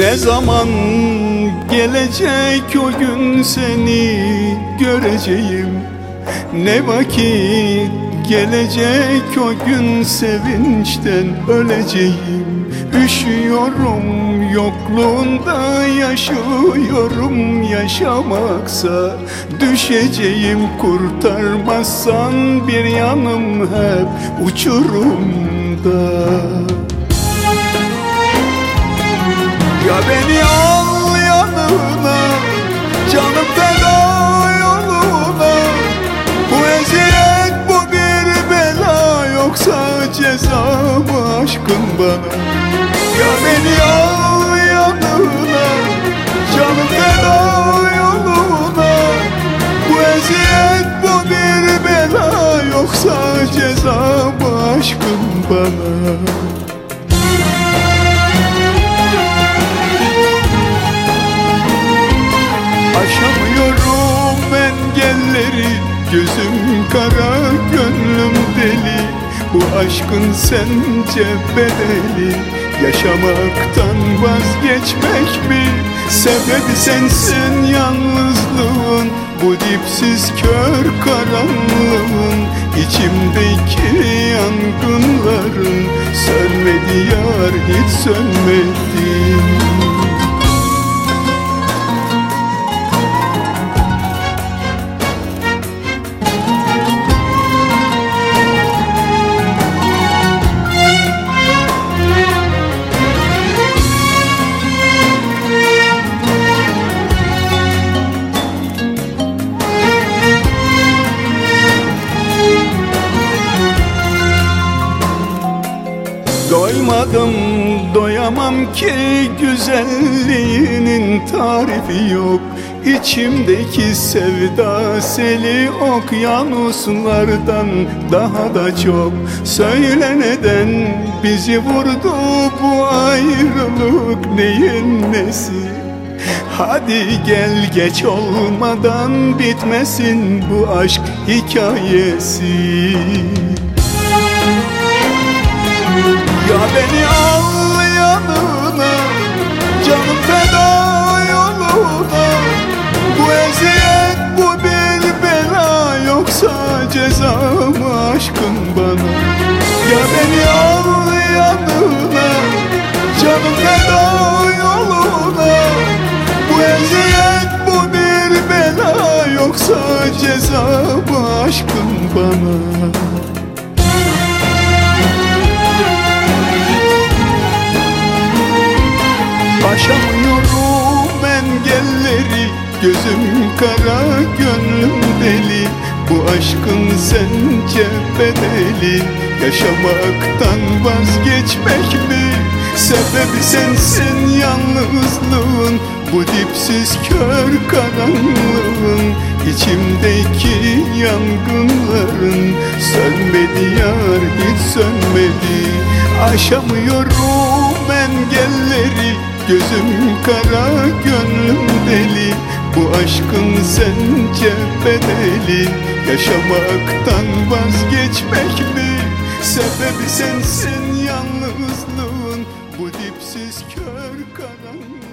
Ne zaman gelecek o gün seni göreceğim? Ne vakit gelecek o gün sevinçten öleceğim? Üşüyorum yokluğunda yaşıyorum. Yaşamaksa Düşeceğim kurtarmazsan bir yanım hep uçurumda mı aşkın bana. Aşamıyorum engelleri Gözüm kara gönlüm deli. Bu aşkın sence bedeli Yaşamaktan vazgeçmek mi? Sebebi sensin yalnızlığın Bu dipsiz kör karanlığın İçimdeki yangınların Sönmedi yar hiç sönmedi Doymadım doyamam ki güzelliğinin tarifi yok. İçimdeki sevda seli okyanuslardan daha da çok. Söyle neden bizi vurdu bu ayrılık neyin nesi? Hadi gel geç olmadan bitmesin bu aşk hikayesi beni al yanına Canım feda yoluna Bu eziyet bu bir bela Yoksa ceza mı aşkın bana? Ya beni al yanına Canım feda yoluna Bu eziyet bu bir bela Yoksa ceza mı aşkın bana aşkın sence bedeli? Yaşamaktan vazgeçmek mi? Sebebi sensin yalnızlığın Bu dipsiz kör karanlığın. İçimdeki yangınların Sönmedi yar hiç sönmedi. Aşamıyorum engelleri Gözüm kara gönlüm deli Bu aşkın sence bedeli Yaşamaktan vazgeçmek mi? Sebebi sensin yalnızlığın Bu dipsiz kör karanlığın